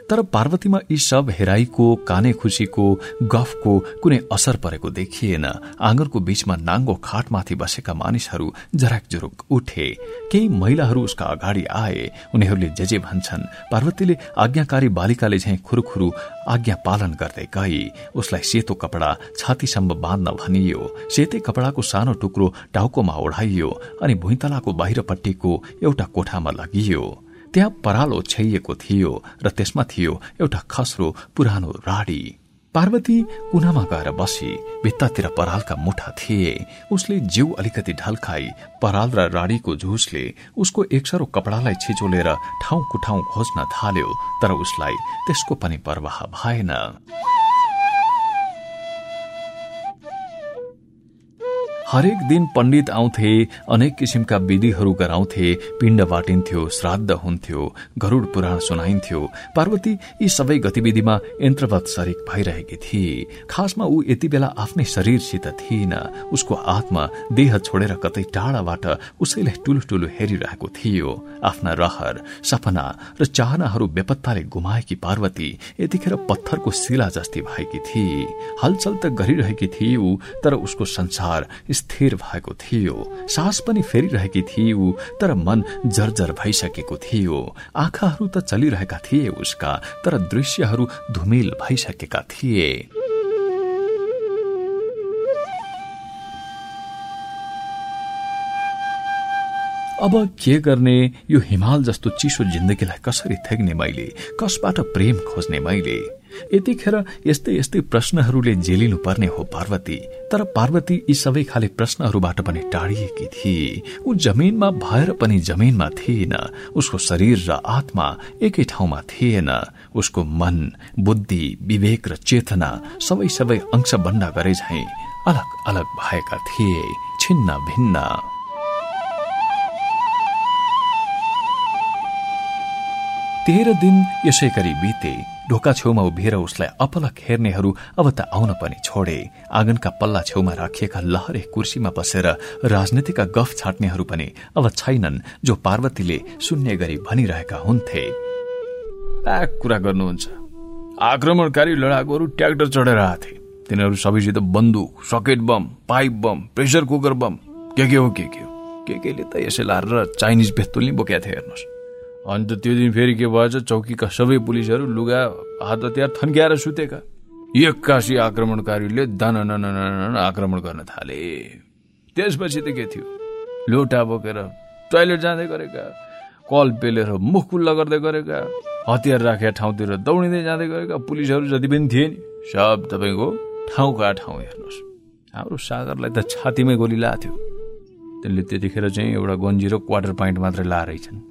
Speaker 1: तर पार्वतीमा यी सब हेराईको काने खुसीको गफको कुनै असर परेको देखिएन। आँगनको बीचमा नाङ्गो खाटमाथि बसेका मानिसहरू जराक जुरुक उठे। केही महिलाहरू उसका अगाडि आए। उनीहरूले जे जे भन्छन्। पार्वतीले आज्ञाकारी बालिकाले झैं खुरुखुरु आज्ञा पालन गर्दै गई। उसलाई सेतो कपडा छातीसम्म बाँध्न भनियो। सेतै कपडाको सानो टुक्रो टाउकोमा ओढाइयो अनि भुइँतलाको बाहिरपट्टिको एउटा कोठामा लगियो। त्यहाँ परालो छ्याइएको थियो र त्यसमा थियो एउटा खस्रो पुरानो राडी। पार्वती कुनामा गएर बसी। भित्तातिर परालका मुठा थिए। उसले जिउ अलिकति ढल्काई पराल र राडीको झुसले उसको एकसरो कपडालाई छिचोलेर ठाउँ कुठाउँ खोज्न थाल्यो तर उसलाई त्यसको पनि परवाह भएन। हरेक दिन पण्डित आउँथे अनेक किसिमका विधिहरू गराउँथे पिण्ड बाटिन्थ्यो श्राद्ध हुन्थ्यो गरूड पुराण सुनाइन्थ्यो। पार्वती यी सबै गतिविधिमा यन्त्रवत शरीक भइरहेकी थिए खासमा ऊ यति बेला आफ्नै शरीरसित थिएन उसको आत्मा देह छोडेर कतै टाढाबाट उसैलाई ठूलो ठूलो हेरिरहेको थियो। आफ्ना रहर सपना र चाहनाहरू बेपत्ताले गुमाएकी पार्वती यतिखेर पत्थरको शिला जस्ती भएकी थिए हलचल त गरिरहेकी थिए ऊ तर उसको संसार स्थिर भएको थियो। सास पनि फेरिरहेकी थिए तर मन जर्जर भइसकेको थियो। आँखाहरू त चलिरहेका थिए उसका तर दृश्यहरू धुमिल भइसकेका थिए। अब के गर्ने? यो हिमाल जस्तो चिसो जिन्दगीलाई कसरी थ्याग्ने मैले? कसबाट प्रेम खोज्ने मैले? यतिखेर यस्तै यस्तै प्रश्नहरूले जेलिनु पर्ने हो पार्वती। तर पार्वती यी सबै खाले प्रश्नहरूबाट पनि टाढिएकी थिए। ऊ जमिनमा भएर पनि जमिनमा थिएन। उसको शरीर र आत्मा एकै ठाउँमा थिएन। उसको मन बुद्धि विवेक र चेतना सबै सबै अंश बन्दा गरे झै अलग अलग भएका थिए छिन्न भिन्न। तेह्र दिन यसै गरी बिते। ढोका छेउमा उभिएर उसलाई अपलक हेर्नेहरू अब त आउन पनि छोडे। आँगनका पल्ला छेउमा राखिएका लहरे कुर्सीमा बसेर राजनीतिका गफ छाट्नेहरू पनि अब छैनन् जो पार्वतीले सुन्ने गरी भनिरहेका हुन्थे। कुरा गर्नुहुन्छ। आक्रमणकारी लडाकुहरू ट्र्याक्टर चढेर आथे। तिनीहरू सबैसित बन्दुक socket bomb pipe bomb pressure cooker bomb के के हो के के हो? के केले त यसै लाएर चाइनिज पेस्तोल नि बोकेका थिए हेर्नुहोस्। अन्त त्यो दिन फेरि के भएछ? चौकीका सबै पुलिसहरू लुगा हात हतियार थन्क्याएर सुतेका। एक्कासी आक्रमणकारीले दान आक्रमण गर्न थाले। त्यसपछि त के थियो? लोटा बोकेर टोइलेट जाँदै गरेका कल पेलेर मुख खुल्ला गर्दै गरेका हतियार राखेका ठाउँतिर दौडिँदै जाँदै गरेका पुलिसहरू जति पनि थिए नि सब तपाईँको ठाउँका ठाउँ हेर्नुहोस्। हाम्रो सागरलाई त छातीमै गोली लाएको थियो त्यसले त्यतिखेर चाहिँ एउटा गन्जी र क्वार्टर पोइन्ट मात्रै लाएछन्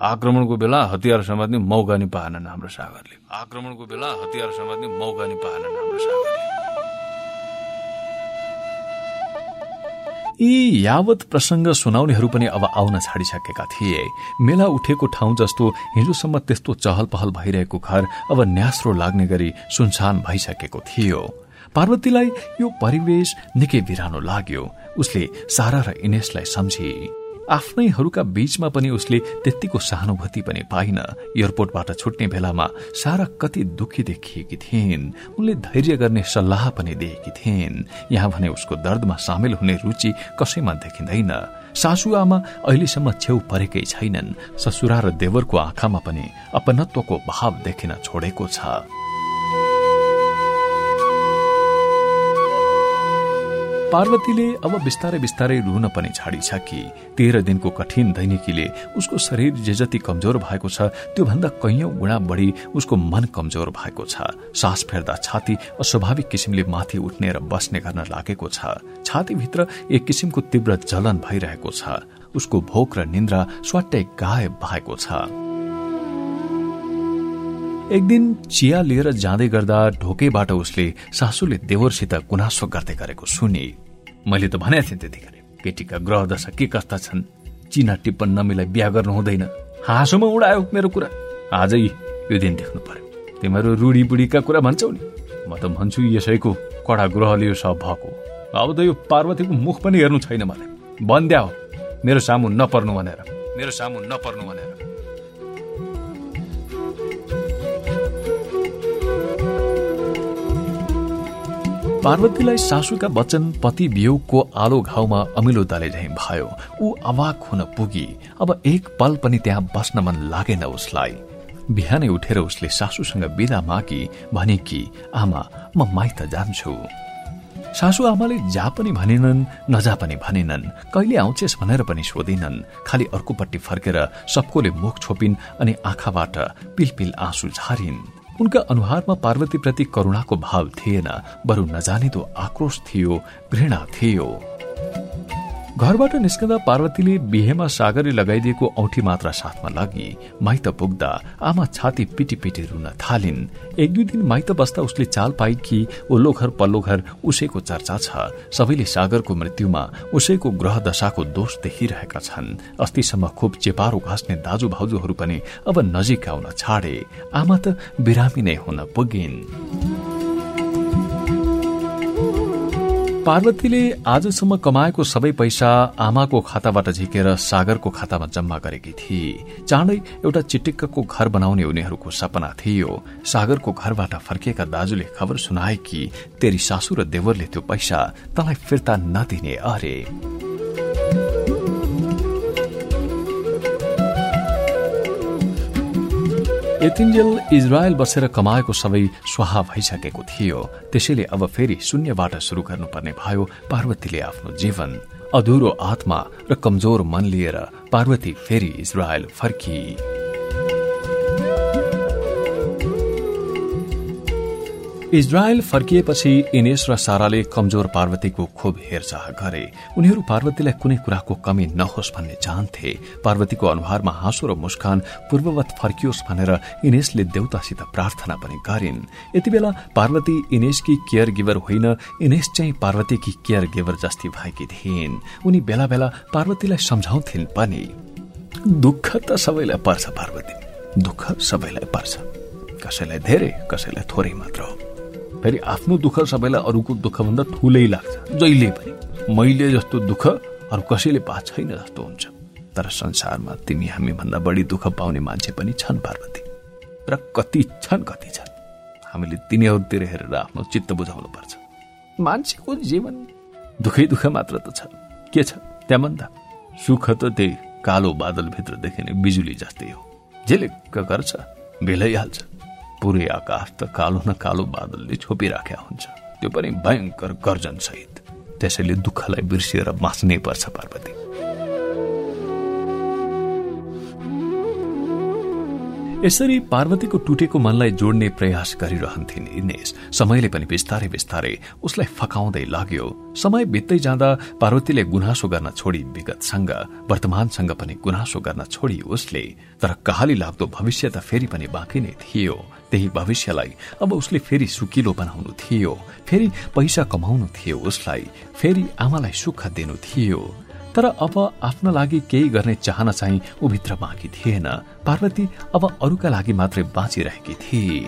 Speaker 1: आक्रमणको बेला हतियार समात्ने मौका नि पाएनन् हाम्रो सागरले। आक्रमणको बेला हतियार समात्ने मौका नि पाएनन् हाम्रो सागरले। यी यावत प्रसंग सुनाउनेहरू पनि अब आउन छाडिसकेका थिए। मेला उठेको ठाउँ जस्तो हिजोसम्म त्यस्तो चहल पहल भइरहेको घर अब न्यास्रो लाग्ने गरी सुनसान भइसकेको थियो। पार्वतीलाई यो परिवेश निकै बिरानो लाग्यो। उसले सारा र इनेसलाई सम्झे। आफ्नैहरूका बीचमा पनि उसले त्यत्तिको सहानुभूति पनि पाइन। एयरपोर्टबाट छुट्ने बेलामा सारा कति दुखी देखिएकी थिइन्। उनले धैर्य गर्ने सल्लाह पनि दिएकी थिइन्। यहाँ भने उसको दर्दमा सामेल हुने रुचि कसैमा देखिँदैन। सासु आमा अहिलेसम्म छेउ परेकै छैनन्। ससुरा र देवरको आँखामा पनि अपनत्वको भाव देखिन छोडेको छ। पार्वतीले अब बिस्तारै बिस्तारै रुन पनि छाडिसकी तेह्र दिनको कठिन दैनिकीले उसको शरीर जे जति कमजोर भएको छ त्योभन्दा कैयौं गुणा बढी उसको मन कमजोर भएको छ। सास फेर्दा छाती अस्वाभाविक किसिमले माथि उठ्ने र बस्ने गर्न लागेको छ। छातीभित्र एक किसिमको तीव्र जलन भइरहेको छ। उसको भोक र निन्द्रा स्वाट्टै गायब भएको छ। एक दिन चिया लिएर जाँदै गर्दा ढोकेबाट उसले सासूले देवरसित गुनासो गर्दै गरेको सुने। मैले त भनेको थिएँ त्यतिखेर केटीका ग्रह दशा के कस्ता छन्? चिना टिप्पण नमिलाई बिहा गर्नु हुँदैन। हाँसोमा उडायो मेरो कुरा। आजै यो दिन देख्नु पर्यो। तिमीहरू रुढी बुढीका कुरा भन्छौ नि। म त भन्छु यसैको कडा ग्रहले यो सब भएको अब त यो पार्वतीको मुख पनि हेर्नु छैन मलाई। बन्द्या हो। मेरो सामु नपर्नु भनेर। मेरो सामु नपर्नु भनेर। पार्वतीलाई सासूका वचन पति वियोगको आलो घाउमा अमिलो दले झै भयो। ऊ अवाक हुन पुगी। अब एक पल पनि त्यहाँ बस्न मन लागेन उसलाई। बिहानै उठेर उसले सासूसँग विदा मागी भने कि आमा म माइत जान्छु। सासू आमाले जा पनि भनेनन् नजा पनि भनेनन्। कहिले आउँछेस भनेर पनि सोधिनन्। खालि अर्कोपट्टि फर्केर सबकोले मुख छोपिन् अनि आँखाबाट पिलपिल आँसु झारिन्। उनका अनुहारमा पार्वतीप्रति करुणाको भाव थिएन बरु नजानिदो आक्रोश थियो घृणा थियो। घरबाट निस्कँदा पार्वतीले बिहेमा सागरले लगाइदिएको औठी मात्र साथमा लगी माइत पुग्दा आमा छाती पिटी पिटी रुन थालिन्। एक दुई दिन माइत बस्दा उसले चाल पाइ कि ओल्लो घर पल्लो घर उसैको चर्चा छ। सबैले सागरको मृत्युमा उसैको ग्रह दशाको दोष देखिरहेका छन्। अस्तिसम्म खुब चेपारो घस्ने दाजु भाउजूहरू पनि अब नजिक आउन छाडे। आमा त बिरामी नै हुन पुगिन्। पार्वतीले आजसम्म कमाएको सबै पैसा आमाको खाताबाट झिकेर सागरको खातामा जम्मा गरेकी थिए चाँडै एउटा चिटिक्कको घर बनाउने उनीहरूको सपना थियो। सागरको घरबाट फर्किएका दाजुले खबर सुनाए कि तेरी सासू र देवरले त्यो पैसा तँलाई फिर्ता नदिने अरे। यतिन्जेल इजरायल बसेर कमाएको सबै स्वाहा भइसकेको थियो। त्यसैले अब फेरि शून्यबाट शुरू गर्नुपर्ने भयो पार्वतीले आफ्नो जीवन। अधुरो आत्मा र कमजोर मन लिएर पार्वती फेरि इजरायल फर्की। इजरायल फर्किएपछि इनेस र साराले कमजोर पार्वतीको खुब हेरचाह गरे। उनीहरू पार्वतीलाई कुनै कुराको कमी नहोस् भन्ने चाहन्थे। पार्वतीको अनुहारमा हाँसो र मुस्कान पूर्ववत फर्कियोस् भनेर इनेसले देउतासित प्रार्थना पनि गरिन्। यति बेला पार्वती इनेसकी केयर गिभर होइन इनेस चाहिँ पार्वतीकी केयर गिभर जस्ती भएकी थिइन्। उनी बेला बेला पार्वतीलाई सम्झाउँथिन् पनि दुःख त सबैलाई पर्छ पार्वती। दुःख सबैलाई पर्छ। कसैलाई धेरै कसैलाई थोरै मात्र हो। फेरि आफ्नो दुःख सबैलाई अरूको दुःखभन्दा ठुलै लाग्छ। जहिले पनि। मैले जस्तो दुःख अरू कसैले पा छैन जस्तो हुन्छ। तर संसारमा तिमी हामी भन्दा बढी दुःख पाउने मान्छे पनि छन् पार्वती। र कति छन् कति छन्। हामीले तिनीहरूतिर हेरेर आफ्नो चित्त बुझाउनु पर्छ मान्छेको जीवन दुःखै दुःख मात्र त छ। के छ? त्यहाँ भन्दा सुख त त्यही कालो बादलभित्र देखिने बिजुली जस्तै हो। जेले गर्छ भेलाइहाल्छ पुरै आकाश त कालो न कालो बादलले छोपिराख्या हुन्छ। त्यो पनि भयङ्कर गर्जन सहित। त्यसैले दुःखलाई बिर्सिएर बाँच्नै पर्छ पार्वती। यसरी पार्वतीको टुटेको मनलाई जोड्ने प्रयास गरिरहन्थिन् इनेश समयले पनि बिस्तारै बिस्तारै उसलाई फकाउँदै लाग्यो। समय बित्दै जाँदा पार्वतीले गुनासो गर्न छोडी विगतसँग वर्तमानसँग पनि गुनासो गर्न छोडी उसले। तर कहाली लाग्दो भविष्य त फेरि पनि बाँकी नै थियो। त्यही भविष्यलाई अब उसले फेरि सुकिलो बनाउनु थियो। फेरि पैसा कमाउनु थियो उसलाई। फेरि आमालाई सुख दिनु थियो। तर अब आफ्ना लागि केही गर्ने चाहना चाहिँ ऊभित्र बाँकी थिएन। पार्वती अब अरूका लागि मात्रै बाँचिरहेकी थिए।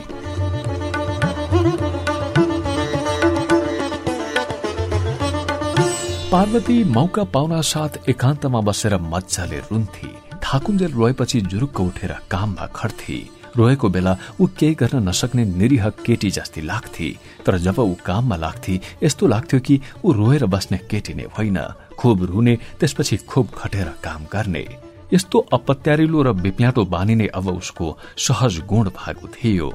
Speaker 1: पार्वती मौका पाउन साथ एकान्तमा बसेर मजाले रुन्थी। थाकुन्जेल रोएपछि जुरुक्क उठेर काममा खड्थे। रोएको बेला ऊ केही गर्न नसक्ने निरीह केटी जस्ती लाग्थे। तर जब ऊ काममा लाग्थे यस्तो लाग्थ्यो कि ऊ रोएर बस्ने केटी नै होइन। खुब रुने त्यसपछि खुब खटेर काम गर्ने। यस्तो अपत्यारिलो र विप्याटो बानी नै अब उसको सहज गुण भएको थियो।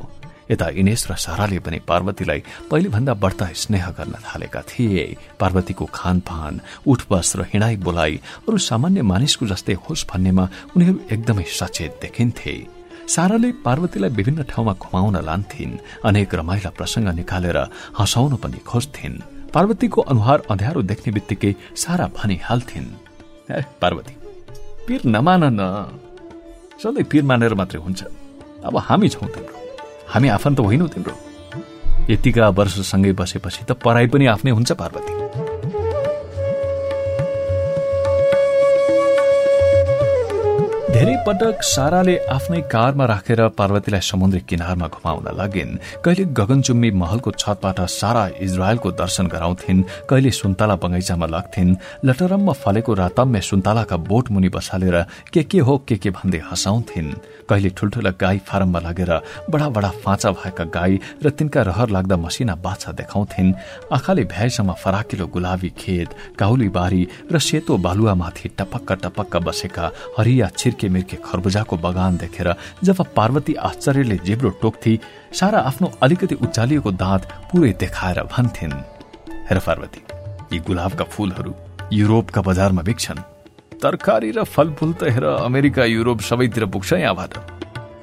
Speaker 1: यता इनेश र साराले पनि पार्वतीलाई पहिले भन्दा बढ्ता स्नेह गर्न थालेका थिए। पार्वतीको खानपान उठबस र हिँडाई बोलाइ अरू सामान्य मानिसको जस्तै होस् भन्नेमा उनीहरू एकदमै सचेत देखिन्थे। साराले पार्वतीलाई विभिन्न ठाउँमा घुमाउन लान्थिन् अनेक रमाइला प्रसंग निकालेर हँसाउन पनि खोज्थिन्। पार्वतीको अनुहार अँध्यारो देख्ने बित्तिकै सारा भनिहाल्थिन् पार्वती पीर नमान न। सधैँ पीर मानेर मात्रै हुन्छ। अब हामी छौँ तिम्रो। हामी आफन्त होइनौ तिम्रो। यतिका वर्षसँगै बसेपछि त पढाइ पनि आफ्नै हुन्छ पार्वती। धेरै पटक साराले आफ्नै कारमा राखेर पार्वतीलाई समुद्री किनारमा घुमाउन लागिन्। कहिले गगनचुम्बी महलको छतबाट सारा इजरायलको दर्शन गराउँथिन् कहिले सुन्तला बगैँचामा लाग्थिन् लटरम्म फलेको रातम्य सुन्तलाका बोट मुनि बसालेर के के हो के के भन्दै हँसाउँथिन्। कहिले ठुल्ठुला गाई फारममा लगेर बडा बडा फाँचा भएका गाई र तिनका रहर लाग्दा मसिना बाछा देखाउँथिन्। आँखाले भ्याएसम्म फराकिलो गुलाबी खेत काउली बारी र सेतो बालुवामाथि टपक्क टपक्क बसेका हरिया छिर्के मिर्के खरबुजाको बगान देखेर जब पार्वती आश्चर्यले जिब्रो टोक्थी सारा आफ्नो अलिकति उचालिएको दाँत पुरै देखाएर भन्थिन् हेर पार्वती यी गुलाबका फूलहरू युरोपका बजारमा बिक्छन् तरकारी र फलफूल त हेर अमेरिका युरोप सबैतिर पुग्छ यहाँबाट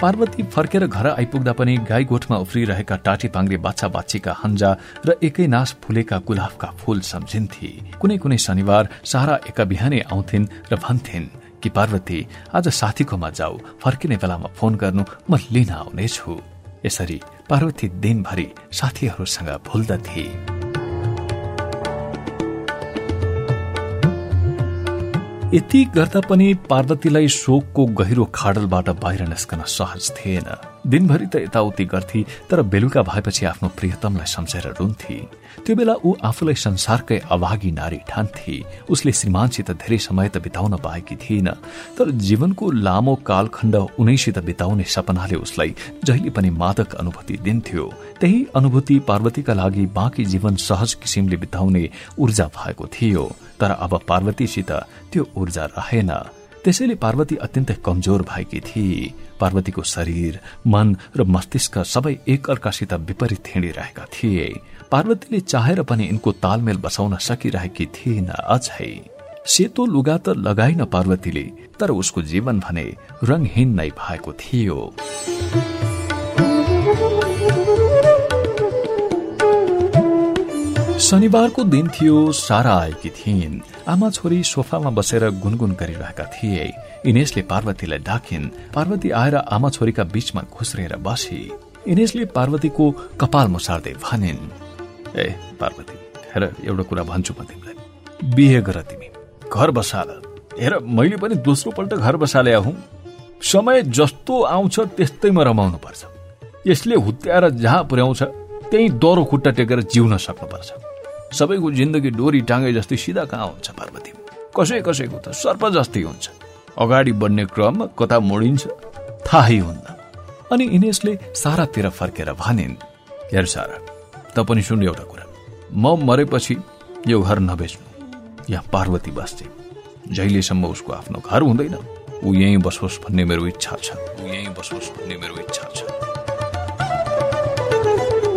Speaker 1: पार्वती फर्केर घर आइपुग्दा पनि गाई गोठमा उफ्रिरहेका टाटी पाङ्रे बाछा बाछीका हन्जा र एकै नाश फुलेका गुलाबका फूल सम्झिन्थे कुनै कुनै शनिबार सारा एका बिहानै आउँथिन् र भन्थिन् कि पार्वती आज साथीकोमा जाऊ फर्किने बेलामा फोन गर्नु म लिन आउनेछु। यसरी पार्वती दिनभरि साथीहरूसँग भुल्दथे। यति गर्दा पनि पार्वतीलाई शोकको गहिरो खाडलबाट बाहिर निस्कन सहज थिएन। दिनभरि त यताउति गर्थी तर बेलुका भएपछि आफ्नो प्रियतमलाई सम्झेर रुन्थे। त्यो बेला ऊ आफूलाई संसारकै अभागी नारी ठान्थे। उसले श्रीमानसित धेरै समय त बिताउन पाएकी थिएन तर जीवनको लामो कालखण्ड उनैसित बिताउने सपनाले उसलाई जहिले पनि मादक अनुभूति दिन्थ्यो। त्यही अनुभूति पार्वतीका लागि बाँकी जीवन सहज किसिमले बिताउने ऊर्जा भएको थियो तर अब पार्वतीसित त्यो ऊर्जा रहेन। त्यसैले पार्वती अत्यन्तै कमजोर भएकी थिए। पार्वतीको शरीर मन र मस्तिष्क सबै एक अर्कासित विपरीत हिँडिरहेका थिए। पार्वतीले चाहेर पनि यिनको तालमेल बसाउन सकिरहेकी थिएन अझै। सेतो लुगा त लगाइन पार्वतीले तर उसको जीवन भने रङहीन नै भएको थियो। शनिबारको दिन थियो सारा आएकी थिइन्। आमा छोरी सोफामा बसेर गुनगुन गरिरहेका थिए। इनेशले पार्वतीलाई डाकिन्। पार्वती आएर आमा छोरीका बीचमा घुस्रेर बसे। इनेशले पार्वतीको कपाल मुसार्दै भनिन् ए पार्वती हेर एउटा कुरा भन्छु म तिमीलाई। बिहे गर तिमी। घर बसाल। हेर मैले पनि दोस्रो पल्ट घर बसाले हुँ। समय जस्तो आउँछ त्यस्तैमा रमाउनु पर्छ यसले हुत्याएर जहाँ पुर्याउँछ त्यही दरो खुट्टा टेकेर जिउन सक्नुपर्छ। सबैको जिन्दगी डोरी टाँगे जस्तै सिधा कहाँ हुन्छ पार्वती? कसै कसैको त सर्प जस्तै हुन्छ। अगाडि बढ्ने क्रममा कता मोडिन्छ थाहै हुन्न। अनि इनेसले सारातिर फर्केर भनिन् हेर सारा त पनि सुन एउटा कुरा। म मरेपछि यो घर नबेच्नु। यहाँ पार्वती बस्थे। जहिलेसम्म उसको आफ्नो घर हुँदैन ऊ यहीँ बसोस् भन्ने मेरो इच्छा छ। ऊ यहीँ बसोस् भन्ने मेरो इच्छा छ।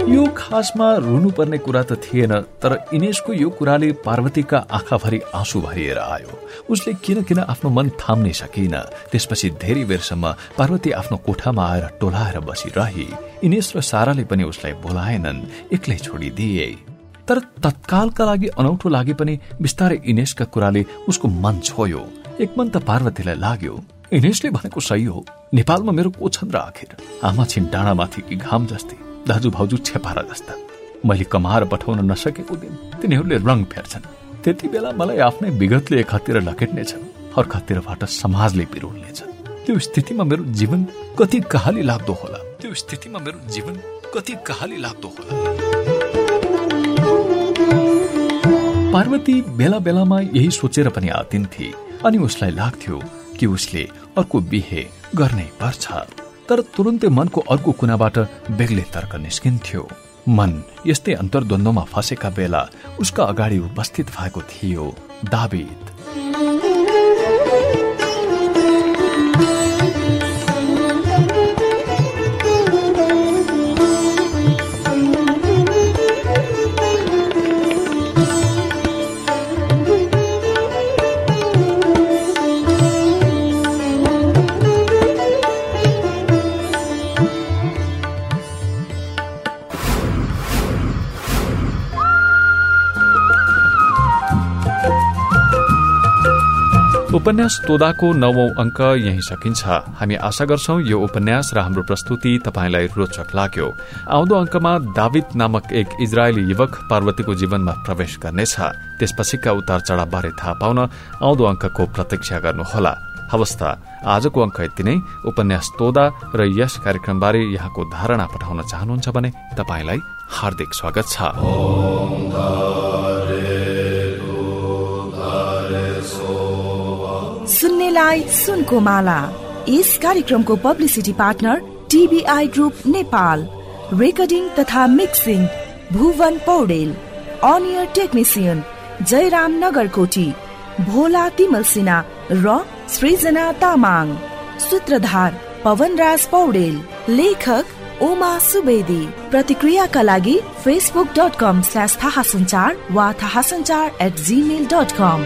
Speaker 1: यो खासमा रुनुपर्ने कुरा त थिएन तर इनेसको यो कुराले पार्वतीका आँखाभरि आँसु भरिएर आयो। उसले किन किन आफ्नो मन थाम्नै सकिन। त्यसपछि धेरै बेरसम्म पार्वती आफ्नो कोठामा आएर टोलाएर बसिरहे। इनेस र साराले पनि उसलाई बोलाएनन् एक्लै छोडिदिए। तर तत्कालका लागि अनौठो लागे पनि बिस्तारै इनेसका कुराले उसको मन छोयो। एक मन त पार्वतीलाई लाग्यो। इनेसले भनेको सही हो। नेपालमा मेरो को छन् र आखिर। आमा छिन् डाँडामाथि कि घाम जस्तै। दाजु भाउजू छेपारा जस्ता मैले कमाएर पठाउन नसकेको दिन तिनीहरूले रङ फेर्छन्। त्यति बेला मलाई आफ्नै विगतले एकातिर लकेट्नेछ अर्कातिरबाट समाजले पिरोल्नेछ त्यो स्थितिमा मेरो जीवन कति कहाली लाग्दो होला। त्यो स्थितिमा मेरो जीवन कति कहाली लाग्दो होला। पार्वती बेला बेलामा यही सोचेर पनि आतिन्थे अनि उसलाई लाग्थ्यो कि उसले अर्को बिहे गर्नै पर्छ। तर तुरुन्तै मनको अर्को कुनाबाट बेग्लै तर्क निस्किन्थ्यो। मन यस्तै अन्तर्द्वन्दमा फसेका बेला उसका अगाडि उपस्थित भएको थियो दाविद। उपन्यास तोदाको नवौं अंक यही सकिन्छ। हामी आशा गर्छौ यो उपन्यास र हाम्रो प्रस्तुति तपाईँलाई रोचक लाग्यो। आउँदो अंकमा दाविद नामक एक इजरायली युवक पार्वतीको जीवनमा प्रवेश गर्नेछ। त्यसपछिका उतार चढ़ाव बारे थाहा पाउन आउँदो अंकको प्रतीक्षा गर्नुहोला। अवस्था आजको अंक यति नै। उपन्यास तोदा र यस कार्यक्रमबारे यहाँको धारणा पठाउन चाहनुहुन्छ भने तपाईँलाई हार्दिक स्वागत छ।
Speaker 3: सुन्नेलाई सुनको माला यस कार्यक्रमको publicity partner TBI group Nepal. Recording तथा मिक्सिङ भुवन पौडेल। अनियर टेक्निसियन जयराम नगरकोटी। भोला तिमल सिन्हा र सृजना तामाङ। सूत्रधार पवनराज पौडेल। लेखक ओमा सुवेदी। प्रतिक्रियाका लागि फेसबुक डट कम स्ल्यास थाहा सञ्चार वा थाहा सञ्चार एट जिमेल डट कम